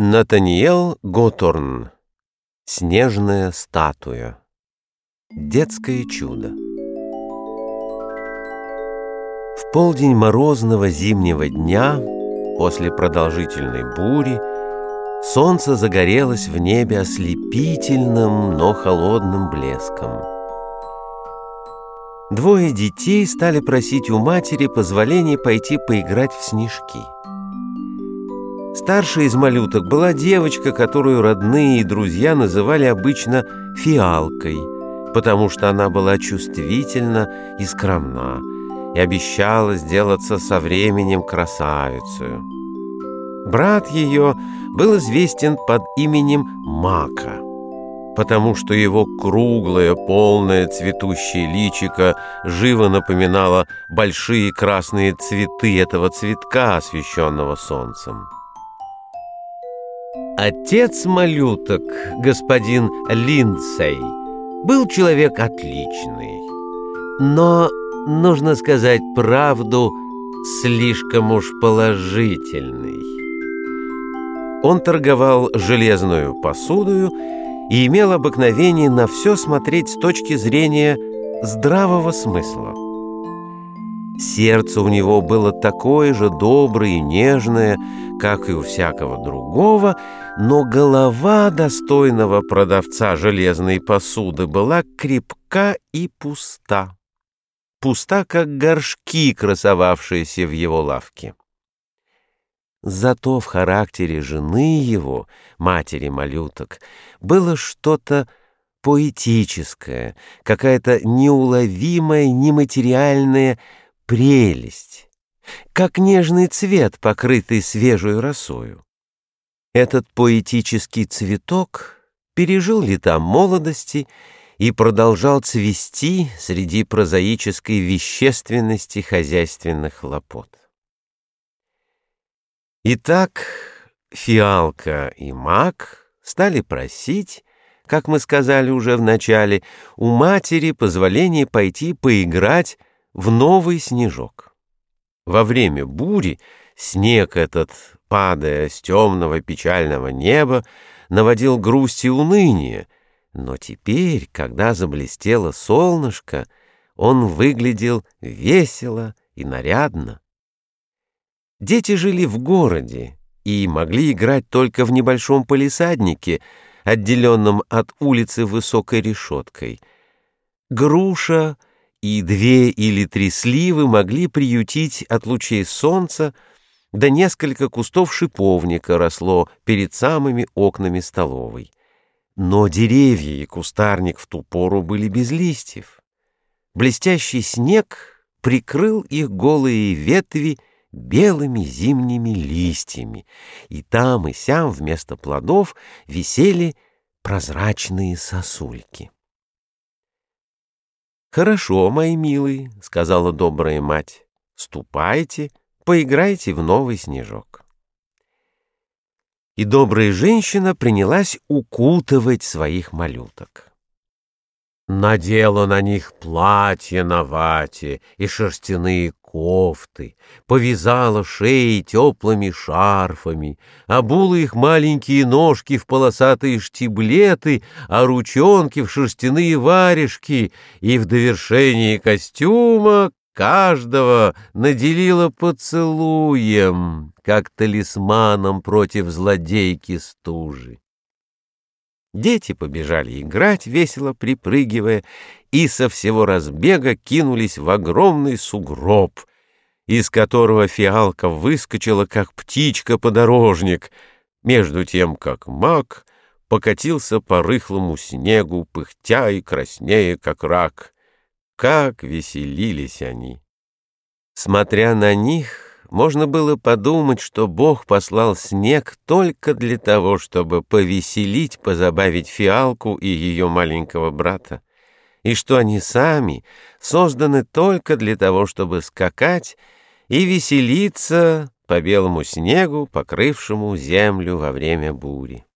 Натаниэл Готорн. Снежная статуя. Детское чудо. В полдень морозного зимнего дня, после продолжительной бури, солнце загорелось в небе ослепительным, но холодным блеском. Двое детей стали просить у матери позволения пойти поиграть в снежки. Старшей из малюток была девочка, которую родные и друзья называли обычно «фиалкой», потому что она была чувствительна и скромна, и обещала сделаться со временем красавицей. Брат ее был известен под именем Мака, потому что его круглое, полное цветущее личико живо напоминало большие красные цветы этого цветка, освещенного солнцем. Отец малюток, господин Линдсей, был человек отличный, но, нужно сказать правду, слишком уж положительный. Он торговал железную посудою и имел обыкновение на все смотреть с точки зрения здравого смысла. Сердце у него было такое же доброе и нежное, как и у всякого другого, но голова достойного продавца железной посуды была крепка и пуста. Пуста, как горшки, красовавшиеся в его лавке. Зато в характере жены его, матери малюток, было что-то поэтическое, какая-то неуловимая, нематериальная прелесть, как нежный цвет, покрытый свежей росою. Этот поэтический цветок пережил лета молодости и продолжал цвести среди прозаической вещественности хозяйственных хлопот. Итак, фиалка и мак стали просить, как мы сказали уже в начале, у матери позволения пойти поиграть в новый снежок. Во время бури снег этот, падая с темного печального неба, наводил грусть и уныние, но теперь, когда заблестело солнышко, он выглядел весело и нарядно. Дети жили в городе и могли играть только в небольшом полисаднике, отделенном от улицы высокой решеткой. Груша — и две или три сливы могли приютить от лучей солнца, да несколько кустов шиповника росло перед самыми окнами столовой. Но деревья и кустарник в ту пору были без листьев. Блестящий снег прикрыл их голые ветви белыми зимними листьями, и там и сям вместо плодов висели прозрачные сосульки. «Хорошо, мои милые», — сказала добрая мать, — «ступайте, поиграйте в новый снежок». И добрая женщина принялась укутывать своих малюток. Надела на них платья на вате и шерстяные кофты, повязала шеи теплыми шарфами, обула их маленькие ножки в полосатые штиблеты, а ручонки в шерстяные варежки, и в довершении костюма каждого наделила поцелуем, как талисманом против злодейки стужи. Дети побежали играть, весело припрыгивая, и со всего разбега кинулись в огромный сугроб, из которого фиалка выскочила, как птичка-подорожник, между тем, как маг покатился по рыхлому снегу, пыхтя и краснея, как рак. Как веселились они! Смотря на них, можно было подумать, что Бог послал снег только для того, чтобы повеселить, позабавить фиалку и ее маленького брата, и что они сами созданы только для того, чтобы скакать и веселиться по белому снегу, покрывшему землю во время бури.